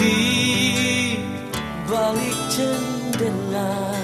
di balik jendela.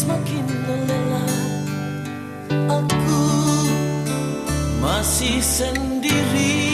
Semakin lelah. Aku masih sendiri